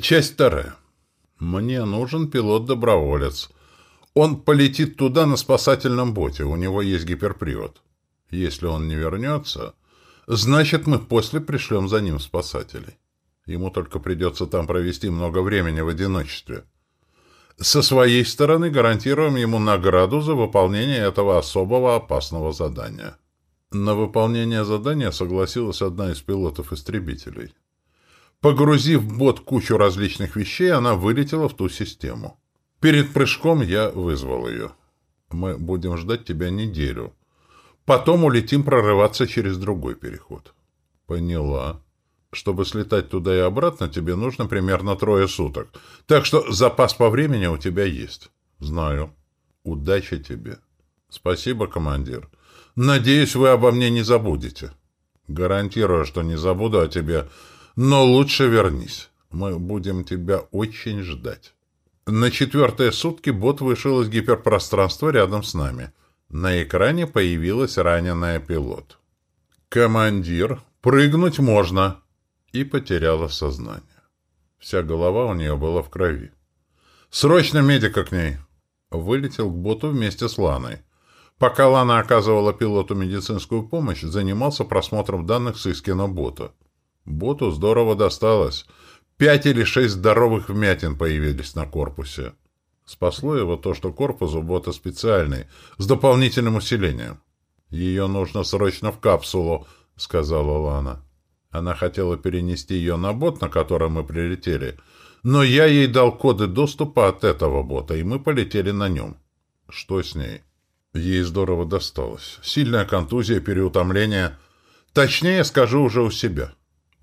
Часть вторая. Мне нужен пилот-доброволец. Он полетит туда на спасательном боте, у него есть гиперпривод. Если он не вернется, значит, мы после пришлем за ним спасателей. Ему только придется там провести много времени в одиночестве. Со своей стороны гарантируем ему награду за выполнение этого особого опасного задания. На выполнение задания согласилась одна из пилотов-истребителей. Погрузив в бот кучу различных вещей, она вылетела в ту систему. Перед прыжком я вызвал ее. Мы будем ждать тебя неделю. Потом улетим прорываться через другой переход. Поняла. Чтобы слетать туда и обратно, тебе нужно примерно трое суток. Так что запас по времени у тебя есть. Знаю. Удачи тебе. Спасибо, командир. Надеюсь, вы обо мне не забудете. Гарантирую, что не забуду о тебе, но лучше вернись. Мы будем тебя очень ждать. На четвертые сутки бот вышел из гиперпространства рядом с нами. На экране появилась раненая пилот. «Командир, прыгнуть можно!» И потеряла сознание. Вся голова у нее была в крови. «Срочно медика к ней!» Вылетел к боту вместе с Ланой. Пока Лана оказывала пилоту медицинскую помощь, занимался просмотром данных с Искина бота. Боту здорово досталось. Пять или шесть здоровых вмятин появились на корпусе. Спасло его то, что корпус у бота специальный, с дополнительным усилением. «Ее нужно срочно в капсулу», — сказала Лана. Она хотела перенести ее на бот, на котором мы прилетели, но я ей дал коды доступа от этого бота, и мы полетели на нем. Что с ней? Ей здорово досталось. Сильная контузия, переутомление. Точнее, скажу уже у себя.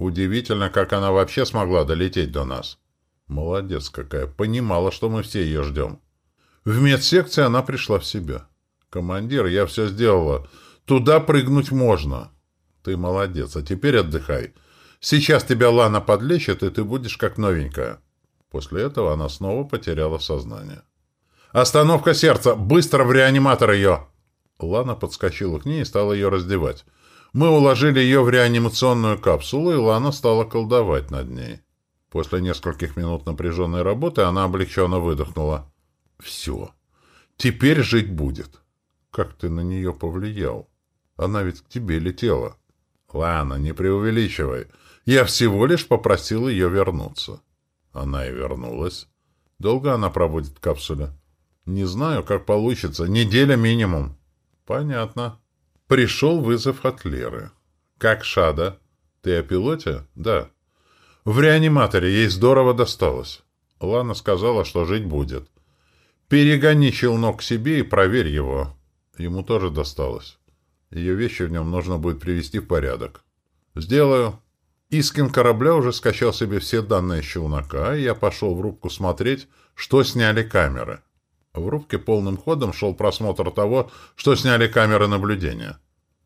Удивительно, как она вообще смогла долететь до нас. Молодец какая, понимала, что мы все ее ждем. В медсекции она пришла в себя. «Командир, я все сделала. Туда прыгнуть можно». «Ты молодец, а теперь отдыхай. Сейчас тебя Лана подлечит, и ты будешь как новенькая». После этого она снова потеряла сознание. «Остановка сердца! Быстро в реаниматор ее!» Лана подскочила к ней и стала ее раздевать. Мы уложили ее в реанимационную капсулу, и Лана стала колдовать над ней. После нескольких минут напряженной работы она облегченно выдохнула. «Все. Теперь жить будет». «Как ты на нее повлиял? Она ведь к тебе летела». «Ладно, не преувеличивай. Я всего лишь попросил ее вернуться». Она и вернулась. Долго она проводит в капсуле? Не знаю, как получится. Неделя минимум. Понятно. Пришел вызов от Леры. «Как Шада? Ты о пилоте?» «Да». «В реаниматоре. Ей здорово досталось». Лана сказала, что жить будет. «Перегони челнок к себе и проверь его». Ему тоже досталось. Ее вещи в нем нужно будет привести в порядок. «Сделаю». Искин корабля уже скачал себе все данные челнока, и я пошел в рубку смотреть, что сняли камеры. В рубке полным ходом шел просмотр того, что сняли камеры наблюдения.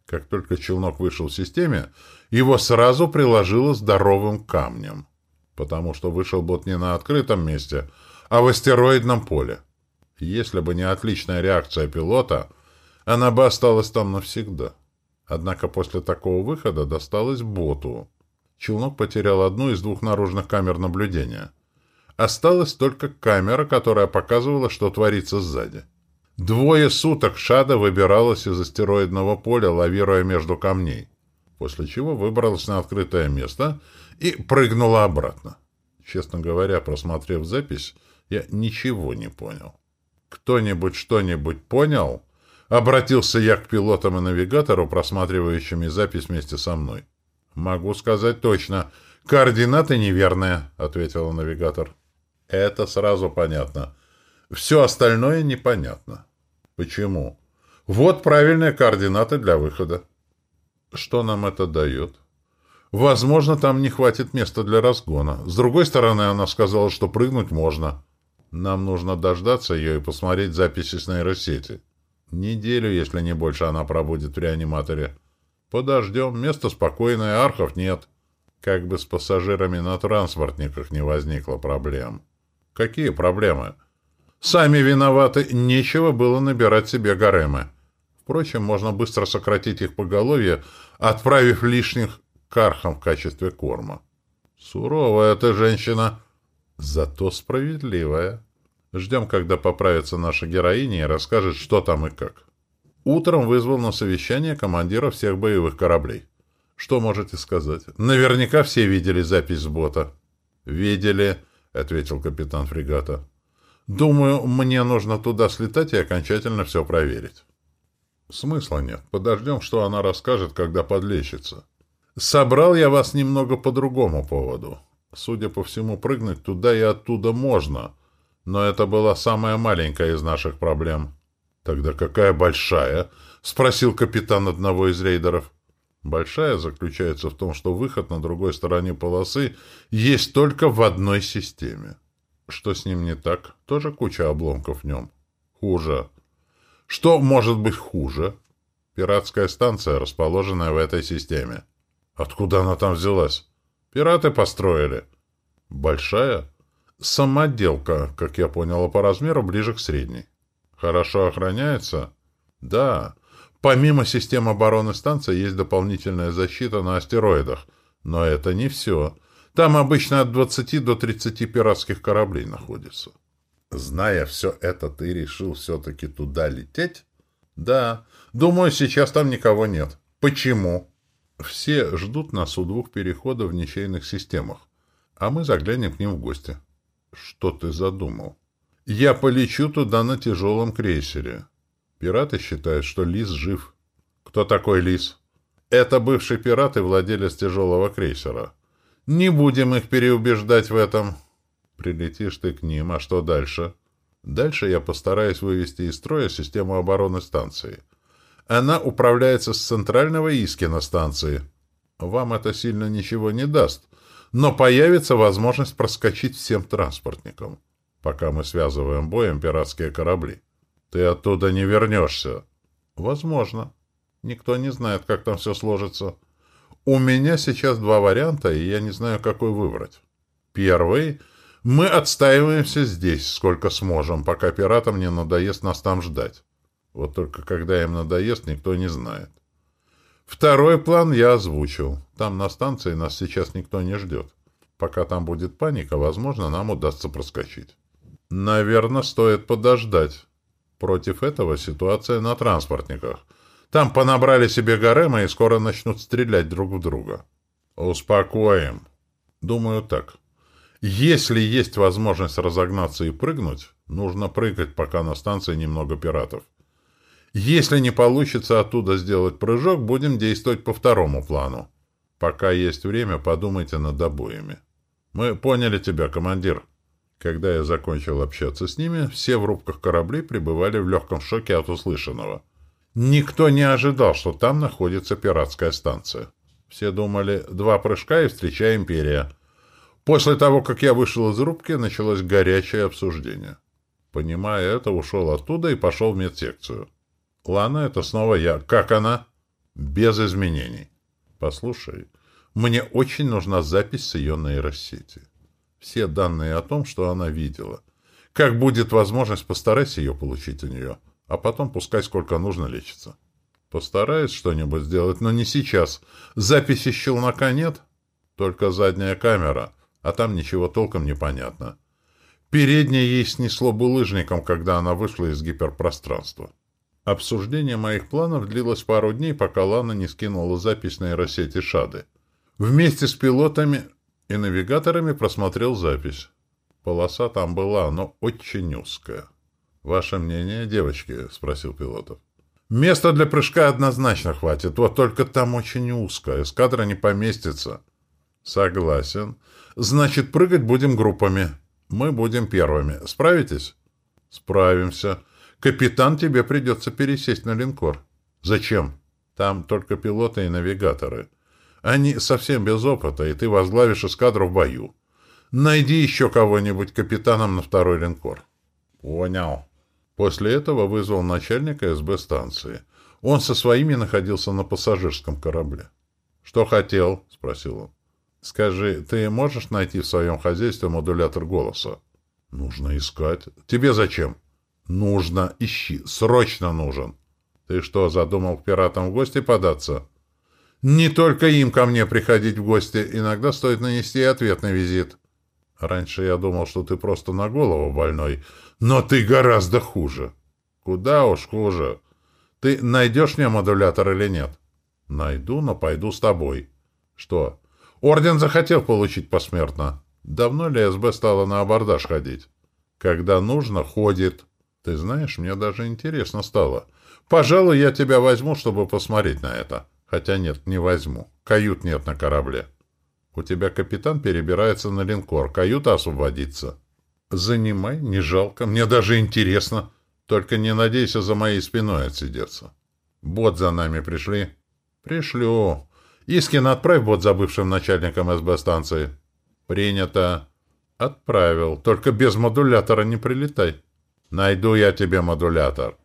Как только челнок вышел в системе, его сразу приложило здоровым камнем, потому что вышел бот не на открытом месте, а в астероидном поле. Если бы не отличная реакция пилота, она бы осталась там навсегда. Однако после такого выхода досталось боту. Челнок потерял одну из двух наружных камер наблюдения — Осталась только камера, которая показывала, что творится сзади. Двое суток Шада выбиралась из астероидного поля, лавируя между камней, после чего выбралась на открытое место и прыгнула обратно. Честно говоря, просмотрев запись, я ничего не понял. «Кто-нибудь что-нибудь понял?» Обратился я к пилотам и навигатору, просматривающими запись вместе со мной. «Могу сказать точно. Координаты неверные», — ответил навигатор. Это сразу понятно. Все остальное непонятно. Почему? Вот правильные координаты для выхода. Что нам это дает? Возможно, там не хватит места для разгона. С другой стороны, она сказала, что прыгнуть можно. Нам нужно дождаться ее и посмотреть записи с нейросети. Неделю, если не больше, она пробудет в реаниматоре. Подождем. Место спокойное, архов нет. Как бы с пассажирами на транспортниках не возникло проблем. Какие проблемы? Сами виноваты, нечего было набирать себе гаремы. Впрочем, можно быстро сократить их поголовье, отправив лишних кархам в качестве корма. Суровая эта женщина. Зато справедливая. Ждем, когда поправится наша героиня и расскажет, что там и как. Утром вызвал на совещание командира всех боевых кораблей. Что можете сказать? Наверняка все видели запись бота. Видели, ответил капитан фрегата. Думаю, мне нужно туда слетать и окончательно все проверить. Смысла нет. Подождем, что она расскажет, когда подлечится. Собрал я вас немного по другому поводу. Судя по всему, прыгнуть туда и оттуда можно. Но это была самая маленькая из наших проблем. Тогда какая большая? Спросил капитан одного из рейдеров. Большая заключается в том, что выход на другой стороне полосы есть только в одной системе. Что с ним не так? Тоже куча обломков в нем. Хуже. Что может быть хуже? Пиратская станция, расположенная в этой системе. Откуда она там взялась? Пираты построили. Большая? Самоделка, как я понял, по размеру ближе к средней. Хорошо охраняется? Да. Помимо систем обороны станции есть дополнительная защита на астероидах. Но это не все. Там обычно от 20 до 30 пиратских кораблей находится. Зная все это, ты решил все-таки туда лететь? Да. Думаю, сейчас там никого нет. Почему? Все ждут нас у двух переходов в ничейных системах, а мы заглянем к ним в гости. Что ты задумал? Я полечу туда на тяжелом крейсере. Пираты считают, что Лис жив. Кто такой Лис? Это бывший пират и владелец тяжелого крейсера. Не будем их переубеждать в этом. Прилетишь ты к ним, а что дальше? Дальше я постараюсь вывести из строя систему обороны станции. Она управляется с центрального Искина станции. Вам это сильно ничего не даст, но появится возможность проскочить всем транспортникам, пока мы связываем боем пиратские корабли. Ты оттуда не вернешься. Возможно. Никто не знает, как там все сложится. У меня сейчас два варианта, и я не знаю, какой выбрать. Первый — мы отстаиваемся здесь, сколько сможем, пока пиратам не надоест нас там ждать. Вот только когда им надоест, никто не знает. Второй план я озвучил. Там на станции нас сейчас никто не ждет. Пока там будет паника, возможно, нам удастся проскочить. Наверное, стоит подождать. Против этого ситуация на транспортниках. Там понабрали себе гаремы и скоро начнут стрелять друг в друга. Успокоим. Думаю так. Если есть возможность разогнаться и прыгнуть, нужно прыгать, пока на станции немного пиратов. Если не получится оттуда сделать прыжок, будем действовать по второму плану. Пока есть время, подумайте над обоями. Мы поняли тебя, командир. Когда я закончил общаться с ними, все в рубках кораблей пребывали в легком шоке от услышанного. Никто не ожидал, что там находится пиратская станция. Все думали, два прыжка и встреча Империя. После того, как я вышел из рубки, началось горячее обсуждение. Понимая это, ушел оттуда и пошел в медсекцию. Лана, это снова я. Как она? Без изменений. Послушай, мне очень нужна запись с ее нейросети. Все данные о том, что она видела. Как будет возможность, постарайся ее получить у нее, а потом пускай сколько нужно лечится. Постараюсь что-нибудь сделать, но не сейчас. Записи щелнока нет, только задняя камера, а там ничего толком не понятно. Передняя ей снесло булыжником, когда она вышла из гиперпространства. Обсуждение моих планов длилось пару дней, пока Лана не скинула запись нейросети Шады. Вместе с пилотами и навигаторами просмотрел запись. Полоса там была, но очень узкая. «Ваше мнение, девочки?» — спросил пилотов. «Места для прыжка однозначно хватит, вот только там очень узко, эскадра не поместится». «Согласен. Значит, прыгать будем группами. Мы будем первыми. Справитесь?» «Справимся. Капитан, тебе придется пересесть на линкор». «Зачем?» «Там только пилоты и навигаторы. Они совсем без опыта, и ты возглавишь эскадру в бою. Найди еще кого-нибудь капитаном на второй линкор. Понял. После этого вызвал начальника СБ станции. Он со своими находился на пассажирском корабле. Что хотел? Спросил он. Скажи, ты можешь найти в своем хозяйстве модулятор голоса? Нужно искать. Тебе зачем? Нужно. Ищи. Срочно нужен. Ты что, задумал к пиратам в гости податься? Не только им ко мне приходить в гости, иногда стоит нанести ответный визит. Раньше я думал, что ты просто на голову больной, но ты гораздо хуже. Куда уж хуже. Ты найдешь мне модулятор или нет? Найду, но пойду с тобой. Что? Орден захотел получить посмертно. Давно ли СБ стало на абордаж ходить? Когда нужно, ходит. Ты знаешь, мне даже интересно стало. Пожалуй, я тебя возьму, чтобы посмотреть на это. Хотя нет, не возьму. Кают нет на корабле. У тебя капитан перебирается на линкор. Каюта освободится. Занимай, не жалко. Мне даже интересно. Только не надейся за моей спиной отсидеться. Бот за нами пришли. Пришлю. Искин, отправь бот за бывшим начальником СБ станции. Принято. Отправил. Только без модулятора не прилетай. Найду я тебе модулятор.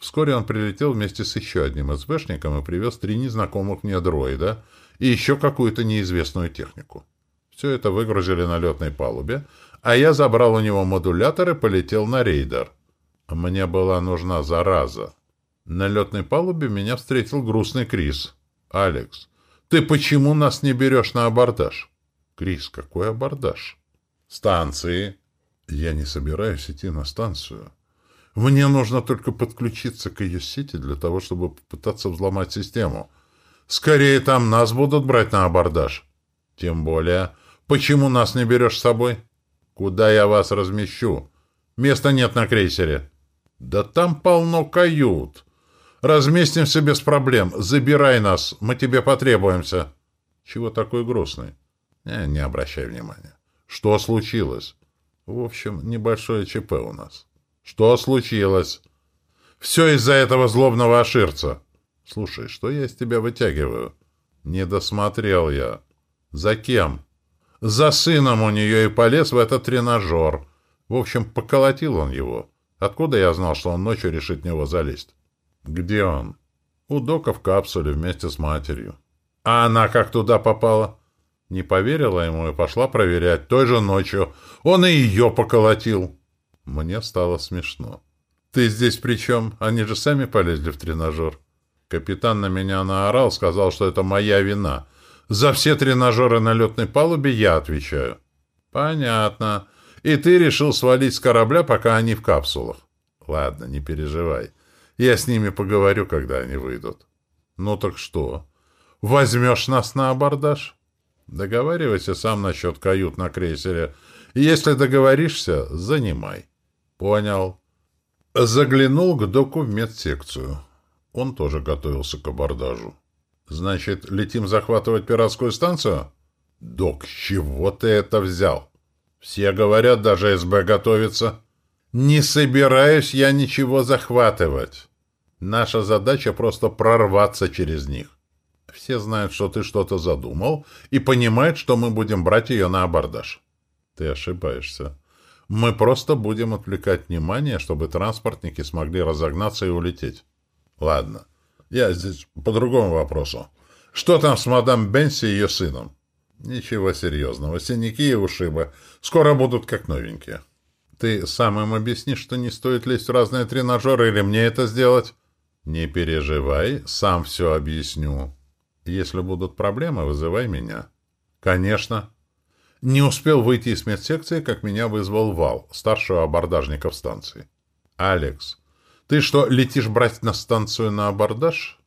Вскоре он прилетел вместе с еще одним СБшником и привез три незнакомых мне дроида и еще какую-то неизвестную технику. Все это выгрузили на летной палубе, а я забрал у него модулятор и полетел на рейдер. Мне была нужна зараза. На летной палубе меня встретил грустный Крис. «Алекс, ты почему нас не берешь на абордаж?» «Крис, какой абордаж?» «Станции». «Я не собираюсь идти на станцию». Мне нужно только подключиться к ее сети для того, чтобы попытаться взломать систему. Скорее там нас будут брать на абордаж. Тем более, почему нас не берешь с собой? Куда я вас размещу? Места нет на крейсере. Да там полно кают. Разместимся без проблем. Забирай нас, мы тебе потребуемся. Чего такой грустный? Не, не обращай внимания. Что случилось? В общем, небольшое ЧП у нас. Что случилось? Все из-за этого злобного оширца. Слушай, что я из тебя вытягиваю? Не досмотрел я. За кем? За сыном у нее и полез в этот тренажер. В общем, поколотил он его. Откуда я знал, что он ночью решит в него залезть? Где он? У Дока в капсуле вместе с матерью. А она как туда попала? Не поверила ему и пошла проверять той же ночью. Он и ее поколотил. Мне стало смешно. «Ты здесь при чем? Они же сами полезли в тренажер». Капитан на меня наорал, сказал, что это моя вина. За все тренажеры на летной палубе я отвечаю. «Понятно. И ты решил свалить с корабля, пока они в капсулах?» «Ладно, не переживай. Я с ними поговорю, когда они выйдут». «Ну так что? Возьмешь нас на абордаж?» «Договаривайся сам насчет кают на крейсере. Если договоришься, занимай». Понял. Заглянул к доку в медсекцию. Он тоже готовился к абордажу. Значит, летим захватывать пиратскую станцию? Док, с чего ты это взял? Все говорят, даже СБ готовится. Не собираюсь я ничего захватывать. Наша задача просто прорваться через них. Все знают, что ты что-то задумал, и понимают, что мы будем брать ее на абордаж. Ты ошибаешься. Мы просто будем отвлекать внимание, чтобы транспортники смогли разогнаться и улететь. Ладно. Я здесь по другому вопросу. Что там с мадам Бенси и ее сыном? Ничего серьезного. Синяки и ушибы. Скоро будут как новенькие. Ты сам им объяснишь, что не стоит лезть в разные тренажеры, или мне это сделать? Не переживай, сам все объясню. Если будут проблемы, вызывай меня. Конечно. Не успел выйти из медсекции, как меня вызвал Вал, старшего абордажника в станции. «Алекс, ты что, летишь брать на станцию на абордаж?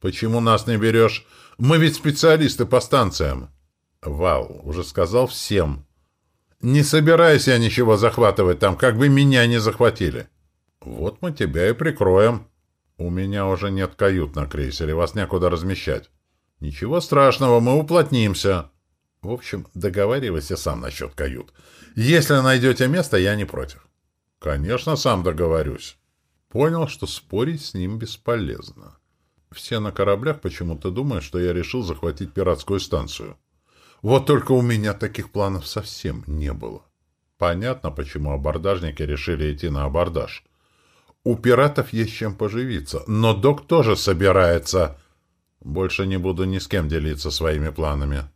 Почему нас не берешь? Мы ведь специалисты по станциям». «Вал, уже сказал всем. Не собираюсь я ничего захватывать там, как бы меня не захватили». «Вот мы тебя и прикроем». «У меня уже нет кают на крейсере, вас некуда размещать». «Ничего страшного, мы уплотнимся». В общем, договаривайся сам насчет кают. Если найдете место, я не против. Конечно, сам договорюсь. Понял, что спорить с ним бесполезно. Все на кораблях почему-то думают, что я решил захватить пиратскую станцию. Вот только у меня таких планов совсем не было. Понятно, почему абордажники решили идти на абордаж. У пиратов есть чем поживиться, но док тоже собирается. Больше не буду ни с кем делиться своими планами.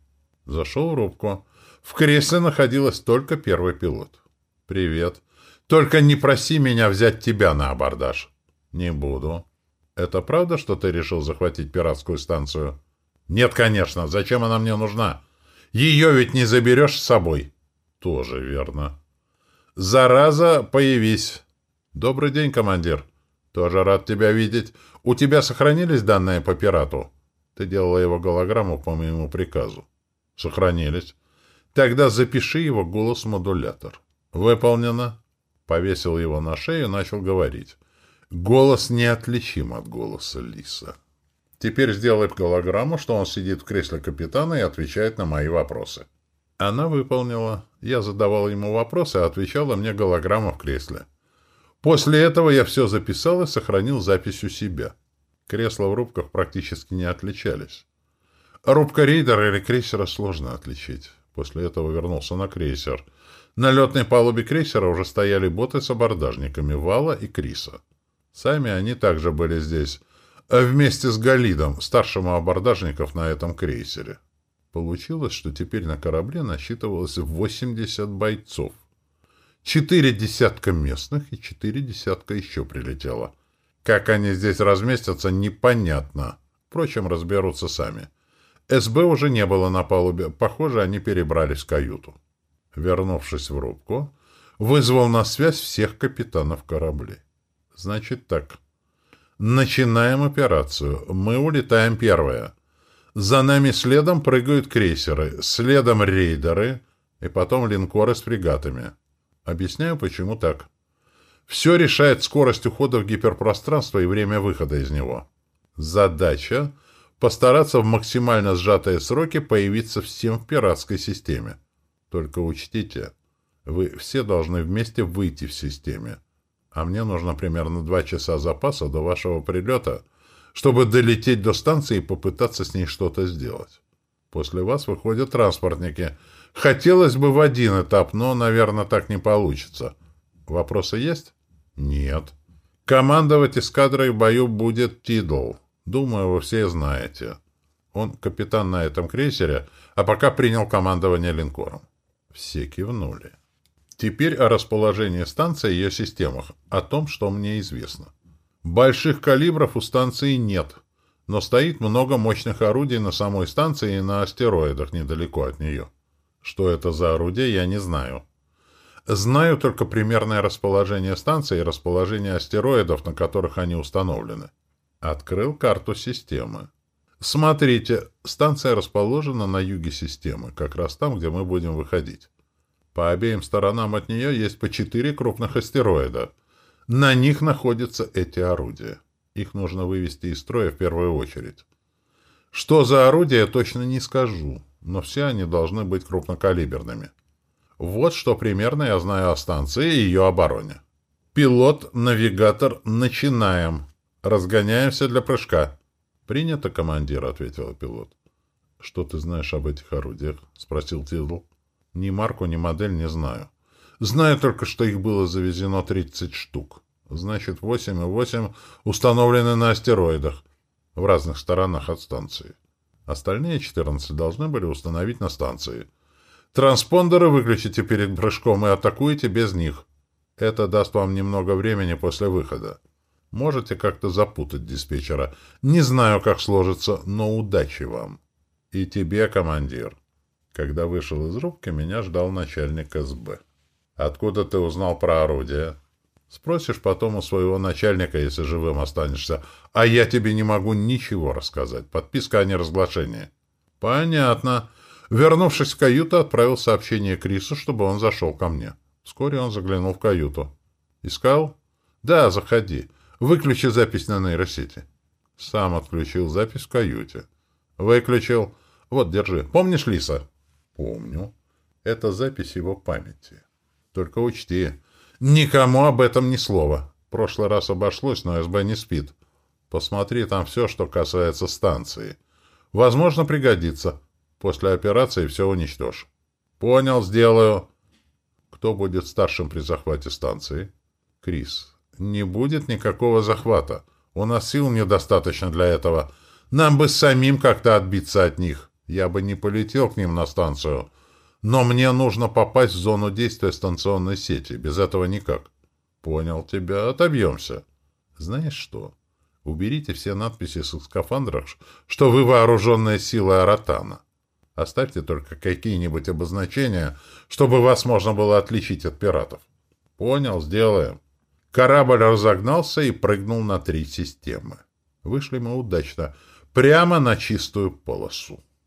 Зашел в рубку. В кресле находилась только первый пилот. «Привет. Только не проси меня взять тебя на абордаж». «Не буду». «Это правда, что ты решил захватить пиратскую станцию?» «Нет, конечно. Зачем она мне нужна? Ее ведь не заберешь с собой». Тоже верно. Зараза, появись. Добрый день, командир. Тоже рад тебя видеть. У тебя сохранились данные по пирату? Ты делала его голограмму по моему приказу. Сохранились. Тогда запиши его голос-модулятор. Выполнено. Повесил его на шею и начал говорить. Голос неотличим от голоса Лиса. Теперь сделай голограмму, что он сидит в кресле капитана и отвечает на мои вопросы. Она выполнила. Я задавал ему вопросы, а отвечала мне голограмма в кресле. После этого я все записал и сохранил запись у себя. Кресла в рубках практически не отличались. Рубка рейдера или крейсера сложно отличить. После этого вернулся на крейсер. На летной палубе крейсера уже стояли боты с абордажниками Вала и Криса. Сами они также были здесь, а вместе с Галидом, старшим абордажников на этом крейсере. Получилось, что теперь на корабле насчитывалось 80 бойцов. Четыре десятка местных и четыре десятка еще прилетело. Как они здесь разместятся, непонятно. Впрочем, разберутся сами. СБ уже не было на палубе. Похоже, они перебрались в каюту. Вернувшись в рубку, вызвал на связь всех капитанов кораблей. Значит так. Начинаем операцию. Мы улетаем первое. За нами следом прыгают крейсеры, следом рейдеры и потом линкоры с фрегатами. Объясняю, почему так. Все решает скорость ухода в гиперпространство и время выхода из него. Задача — постараться в максимально сжатые сроки появиться всем в пиратской системе. Только учтите, вы все должны вместе выйти в системе а мне нужно примерно два часа запаса до вашего прилета, чтобы долететь до станции и попытаться с ней что-то сделать. После вас выходят транспортники. Хотелось бы в один этап, но, наверное, так не получится. Вопросы есть? Нет. Командовать эскадрой в бою будет Тидл. Думаю, вы все знаете. Он капитан на этом крейсере, а пока принял командование линкором. Все кивнули. Теперь о расположении станции и ее системах, о том, что мне известно. Больших калибров у станции нет, но стоит много мощных орудий на самой станции и на астероидах недалеко от нее. Что это за орудия, я не знаю. Знаю только примерное расположение станции и расположение астероидов, на которых они установлены. Открыл карту системы. Смотрите, станция расположена на юге системы, как раз там, где мы будем выходить. По обеим сторонам от нее есть по четыре крупных астероида. На них находятся эти орудия. Их нужно вывести из строя в первую очередь. Что за орудия, точно не скажу, но все они должны быть крупнокалиберными. Вот что примерно я знаю о станции и ее обороне. Пилот, навигатор, начинаем. Разгоняемся для прыжка. Принято, командир, ответил пилот. Что ты знаешь об этих орудиях? спросил Тидл. Ни марку, ни модель не знаю. Знаю только, что их было завезено 30 штук. Значит, 8 и 8 установлены на астероидах в разных сторонах от станции. Остальные 14 должны были установить на станции. Транспондеры выключите перед прыжком и атакуете без них. Это даст вам немного времени после выхода. Можете как-то запутать диспетчера. Не знаю, как сложится, но удачи вам. И тебе, командир. Когда вышел из рубки, меня ждал начальник СБ. «Откуда ты узнал про орудие?» «Спросишь потом у своего начальника, если живым останешься. А я тебе не могу ничего рассказать. Подписка о неразглашении». «Понятно». Вернувшись в каюту, отправил сообщение Крису, чтобы он зашел ко мне. Вскоре он заглянул в каюту. «Искал?» «Да, заходи. Выключи запись на нейросети». Сам отключил запись в каюте. «Выключил. Вот, держи. Помнишь Лиса?» Помню. Это запись его памяти. Только учти, никому об этом ни слова. Прошлый раз обошлось, но СБ не спит. Посмотри там все, что касается станции. Возможно, пригодится. После операции все уничтожь. Понял, сделаю. Кто будет старшим при захвате станции? Крис. Не будет никакого захвата. У нас сил недостаточно для этого. Нам бы самим как-то отбиться от них. Я бы не полетел к ним на станцию, но мне нужно попасть в зону действия станционной сети. Без этого никак. Понял тебя. Отобьемся. Знаешь что? Уберите все надписи с скафандрах, что вы вооруженная сила Аратана. Оставьте только какие-нибудь обозначения, чтобы вас можно было отличить от пиратов. Понял, сделаем. Корабль разогнался и прыгнул на три системы. Вышли мы удачно, прямо на чистую полосу.